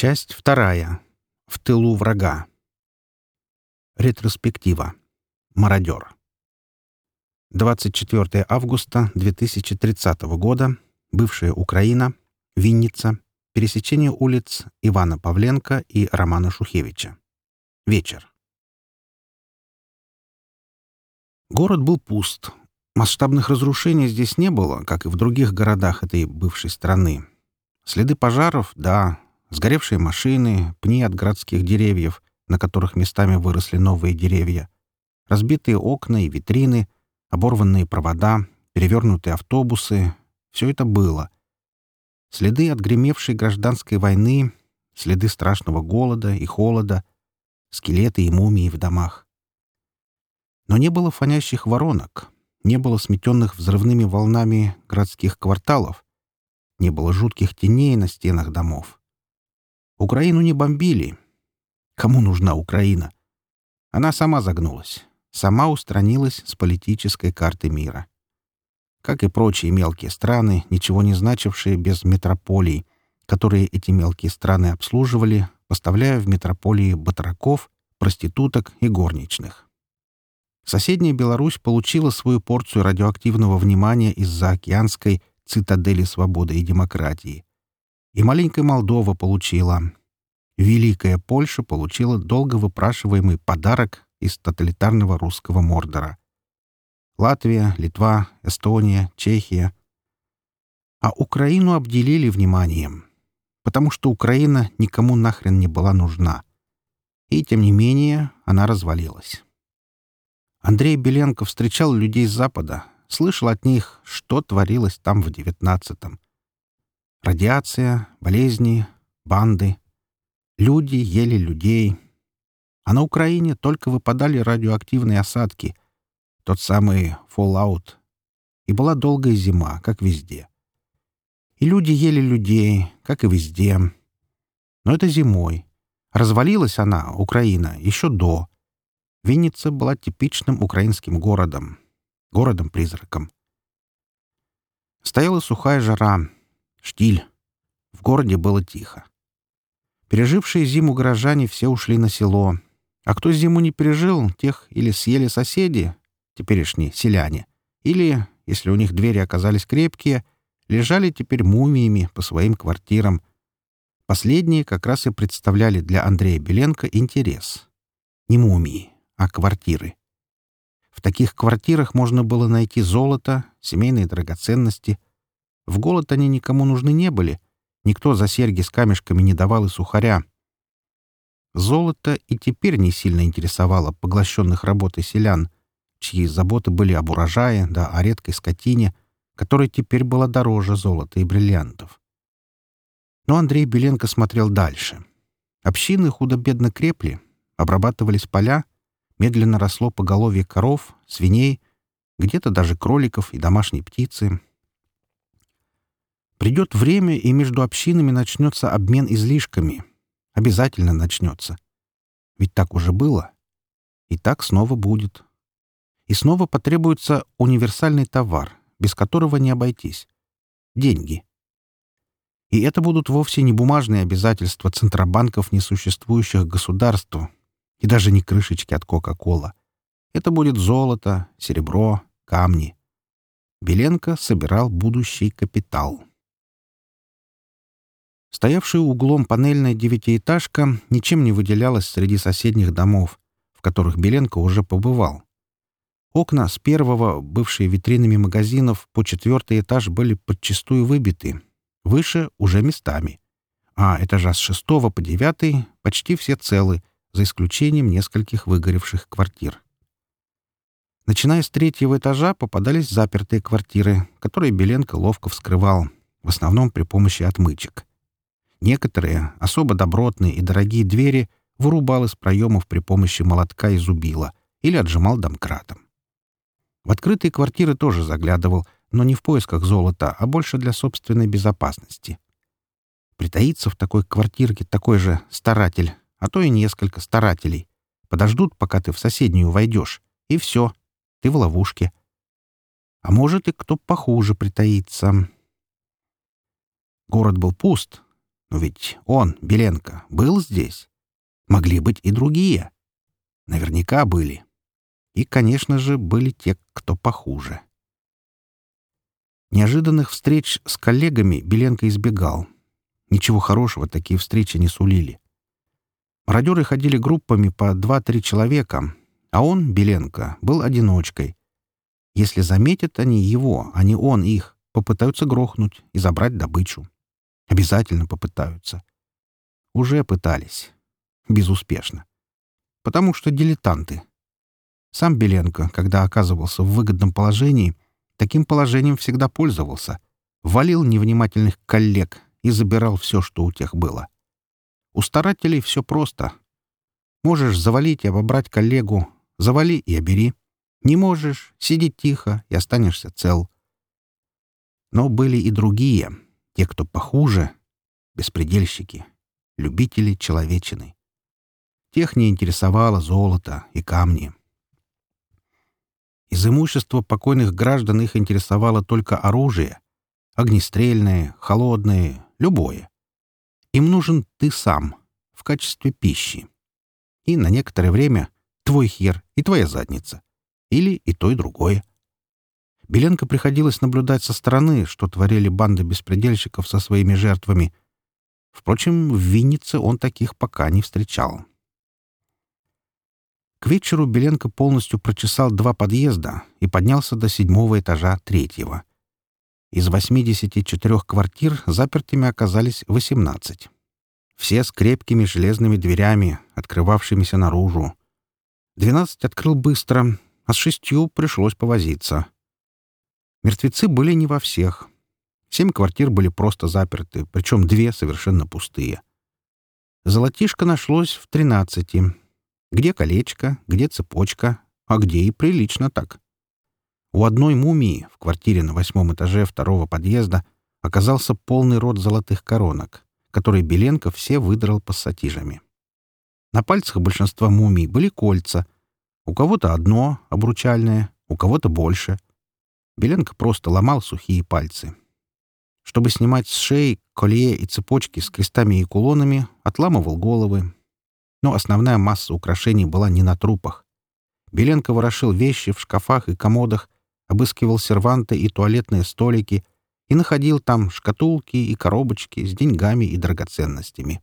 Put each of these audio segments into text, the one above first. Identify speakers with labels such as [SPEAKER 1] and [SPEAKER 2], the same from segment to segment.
[SPEAKER 1] Часть вторая. В тылу врага. Ретроспектива. Мародер. 24 августа 2030 года. Бывшая Украина. Винница. Пересечение улиц Ивана Павленко и Романа Шухевича. Вечер. Город был пуст. Масштабных разрушений здесь не было, как и в других городах этой бывшей страны. Следы пожаров — да, Сгоревшие машины, пни от городских деревьев, на которых местами выросли новые деревья, разбитые окна и витрины, оборванные провода, перевернутые автобусы — все это было. Следы отгремевшей гражданской войны, следы страшного голода и холода, скелеты и мумии в домах. Но не было фонящих воронок, не было сметенных взрывными волнами городских кварталов, не было жутких теней на стенах домов. Украину не бомбили. Кому нужна Украина? Она сама загнулась, сама устранилась с политической карты мира. Как и прочие мелкие страны, ничего не значившие без метрополий, которые эти мелкие страны обслуживали, поставляя в метрополии батраков, проституток и горничных. Соседняя Беларусь получила свою порцию радиоактивного внимания из-за океанской цитадели свободы и демократии. И маленькая Молдова получила, Великая Польша получила долго выпрашиваемый подарок из тоталитарного русского Мордора. Латвия, Литва, Эстония, Чехия. А Украину обделили вниманием, потому что Украина никому нахрен не была нужна. И, тем не менее, она развалилась. Андрей Беленко встречал людей с Запада, слышал от них, что творилось там в девятнадцатом. Радиация, болезни, банды — Люди ели людей. А на Украине только выпадали радиоактивные осадки, тот самый fallout. И была долгая зима, как везде. И люди ели людей, как и везде. Но это зимой. Развалилась она, Украина, еще до. Винница была типичным украинским городом. Городом-призраком. Стояла сухая жара. Штиль. В городе было тихо. Пережившие зиму горожане все ушли на село. А кто зиму не пережил, тех или съели соседи, теперешние селяне, или, если у них двери оказались крепкие, лежали теперь мумиями по своим квартирам. Последние как раз и представляли для Андрея Беленко интерес. Не мумии, а квартиры. В таких квартирах можно было найти золото, семейные драгоценности. В голод они никому нужны не были — Никто за серьги с камешками не давал и сухаря. Золото и теперь не сильно интересовало поглощенных работой селян, чьи заботы были об урожае да о редкой скотине, которая теперь была дороже золота и бриллиантов. Но Андрей Беленко смотрел дальше. Общины худо-бедно крепли, обрабатывались поля, медленно росло поголовье коров, свиней, где-то даже кроликов и домашней птицы — Придет время, и между общинами начнется обмен излишками. Обязательно начнется. Ведь так уже было. И так снова будет. И снова потребуется универсальный товар, без которого не обойтись. Деньги. И это будут вовсе не бумажные обязательства центробанков несуществующих государств и даже не крышечки от Кока-Кола. Это будет золото, серебро, камни. Беленко собирал будущий капитал. Стоявшая углом панельная девятиэтажка ничем не выделялась среди соседних домов, в которых Беленко уже побывал. Окна с первого, бывшие витринами магазинов, по четвертый этаж были подчастую выбиты. Выше — уже местами. А этажа с шестого по девятый почти все целы, за исключением нескольких выгоревших квартир. Начиная с третьего этажа попадались запертые квартиры, которые Беленко ловко вскрывал, в основном при помощи отмычек. Некоторые, особо добротные и дорогие двери, вырубал из проемов при помощи молотка и зубила или отжимал домкратом. В открытые квартиры тоже заглядывал, но не в поисках золота, а больше для собственной безопасности. Притаится в такой квартирке такой же старатель, а то и несколько старателей. Подождут, пока ты в соседнюю войдешь, и все, ты в ловушке. А может, и кто похуже притаится. Город был пуст, но ведь он, Беленко, был здесь. Могли быть и другие. Наверняка были. И, конечно же, были те, кто похуже. Неожиданных встреч с коллегами Беленко избегал. Ничего хорошего такие встречи не сулили. Мародеры ходили группами по 2-3 человека, а он, Беленко, был одиночкой. Если заметят они его, а не он их, попытаются грохнуть и забрать добычу. Обязательно попытаются. Уже пытались. Безуспешно. Потому что дилетанты. Сам Беленко, когда оказывался в выгодном положении, таким положением всегда пользовался. Валил невнимательных коллег и забирал все, что у тех было. У старателей все просто. Можешь завалить и обобрать коллегу, завали и обери. Не можешь — сиди тихо и останешься цел. Но были и другие — те, кто похуже — беспредельщики, любители человечины. Тех не интересовало золото и камни. Из имущества покойных граждан их интересовало только оружие. Огнестрельное, холодное, любое. Им нужен ты сам в качестве пищи. И на некоторое время твой хер и твоя задница. Или и то, и другое. Беленко приходилось наблюдать со стороны, что творили банды беспредельщиков со своими жертвами. Впрочем, в Виннице он таких пока не встречал. К вечеру Беленко полностью прочесал два подъезда и поднялся до седьмого этажа третьего. Из 84 квартир запертыми оказались 18. Все с крепкими железными дверями, открывавшимися наружу. 12 открыл быстро, а с шестью пришлось повозиться — Мертвецы были не во всех. Семь квартир были просто заперты, причем две совершенно пустые. Золотишко нашлось в тринадцати. Где колечко, где цепочка, а где и прилично так. У одной мумии в квартире на восьмом этаже второго подъезда оказался полный рот золотых коронок, которые Беленко все выдрал пассатижами. На пальцах большинства мумий были кольца. У кого-то одно, обручальное, у кого-то больше — Беленко просто ломал сухие пальцы. Чтобы снимать с шеи колье и цепочки с крестами и кулонами, отламывал головы. Но основная масса украшений была не на трупах. Беленко ворошил вещи в шкафах и комодах, обыскивал серванты и туалетные столики и находил там шкатулки и коробочки с деньгами и драгоценностями.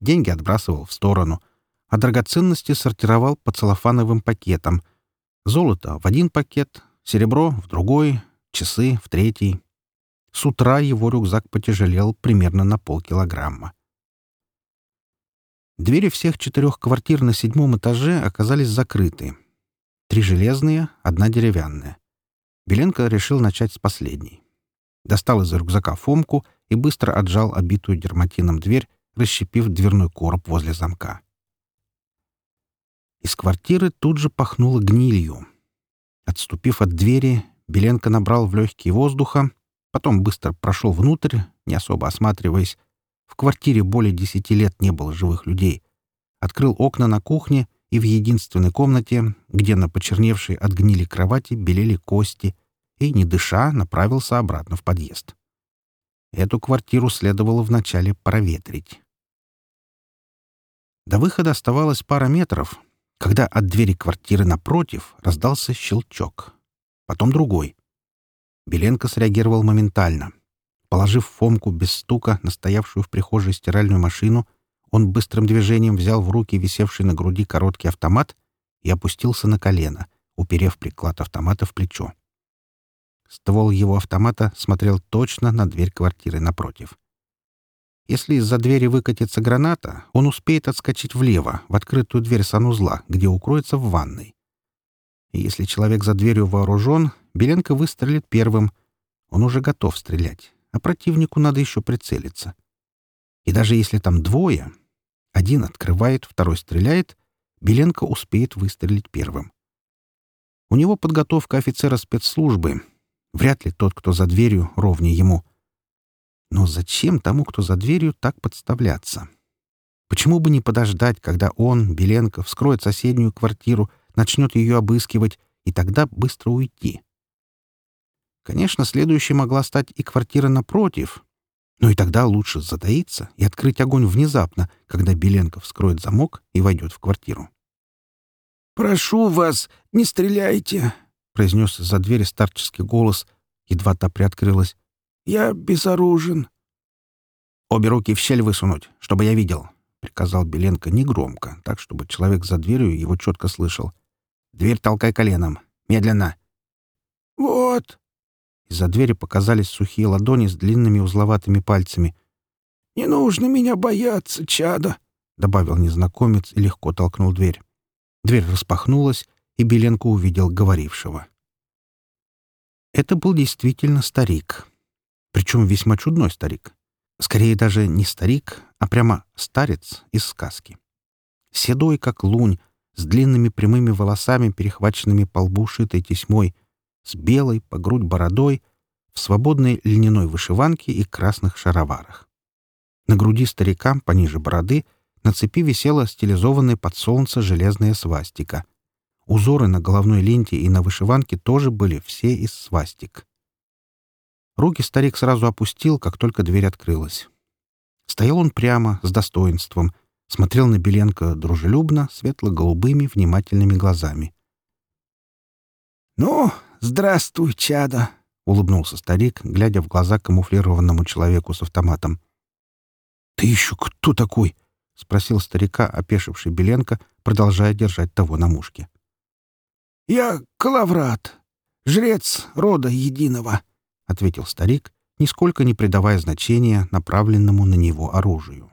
[SPEAKER 1] Деньги отбрасывал в сторону, а драгоценности сортировал по целлофановым пакетам. Золото в один пакет, серебро — в другой, часы — в третий. С утра его рюкзак потяжелел примерно на полкилограмма. Двери всех четырех квартир на седьмом этаже оказались закрыты. Три железные, одна деревянная. Беленко решил начать с последней. Достал из рюкзака фомку и быстро отжал обитую дерматином дверь, расщепив дверной короб возле замка. Из квартиры тут же пахнуло гнилью. Отступив от двери, Беленко набрал в легкие воздуха, потом быстро прошел внутрь, не особо осматриваясь. В квартире более десяти лет не было живых людей. Открыл окна на кухне и в единственной комнате, где на почерневшей от гнили кровати белели кости, и, не дыша, направился обратно в подъезд. Эту квартиру следовало вначале проветрить. До выхода оставалось пара метров — когда от двери квартиры напротив раздался щелчок. Потом другой. Беленко среагировал моментально. Положив Фомку без стука на стоявшую в прихожей стиральную машину, он быстрым движением взял в руки висевший на груди короткий автомат и опустился на колено, уперев приклад автомата в плечо. Ствол его автомата смотрел точно на дверь квартиры напротив. Если из-за двери выкатится граната, он успеет отскочить влево, в открытую дверь санузла, где укроется в ванной. И если человек за дверью вооружен, Беленко выстрелит первым. Он уже готов стрелять, а противнику надо еще прицелиться. И даже если там двое, один открывает, второй стреляет, Беленко успеет выстрелить первым. У него подготовка офицера спецслужбы. Вряд ли тот, кто за дверью, ровнее ему — но зачем тому, кто за дверью, так подставляться? Почему бы не подождать, когда он, Беленко, вскроет соседнюю квартиру, начнет ее обыскивать и тогда быстро уйти? Конечно, следующей могла стать и квартира напротив, но и тогда лучше затаиться и открыть огонь внезапно, когда Беленко вскроет замок и войдет в квартиру.
[SPEAKER 2] «Прошу вас, не стреляйте!» — произнес за двери старческий голос, едва та приоткрылась. Я безоружен».
[SPEAKER 1] «Обе руки в щель высунуть, чтобы я видел», — приказал Беленко негромко, так, чтобы человек за дверью его четко слышал. «Дверь толкай коленом. Медленно».
[SPEAKER 2] «Вот».
[SPEAKER 1] Из-за двери показались сухие ладони с длинными узловатыми пальцами.
[SPEAKER 2] «Не нужно меня бояться, чадо, — добавил незнакомец и легко толкнул дверь. Дверь распахнулась, и Беленко увидел говорившего. Это был действительно старик. Причем весьма чудной старик. Скорее даже не старик, а прямо старец из сказки. Седой, как лунь, с длинными прямыми волосами, перехваченными по лбу шитой тесьмой, с белой по грудь бородой, в свободной льняной вышиванке и красных шароварах. На груди старика, пониже бороды, на цепи висела стилизованная под солнце железная свастика. Узоры на головной ленте и на вышиванке тоже были все из свастик. Руки старик сразу опустил, как только дверь открылась. Стоял он прямо, с достоинством, смотрел на Беленко дружелюбно, светло-голубыми, внимательными глазами. «Ну, здравствуй, чадо!» — улыбнулся старик, глядя в глаза камуфлированному человеку с автоматом.
[SPEAKER 1] «Ты еще кто такой?» — спросил старика, опешивший Беленко, продолжая держать того на мушке.
[SPEAKER 2] «Я Калаврат, жрец рода единого», — ответил старик, нисколько не придавая значения направленному на него оружию.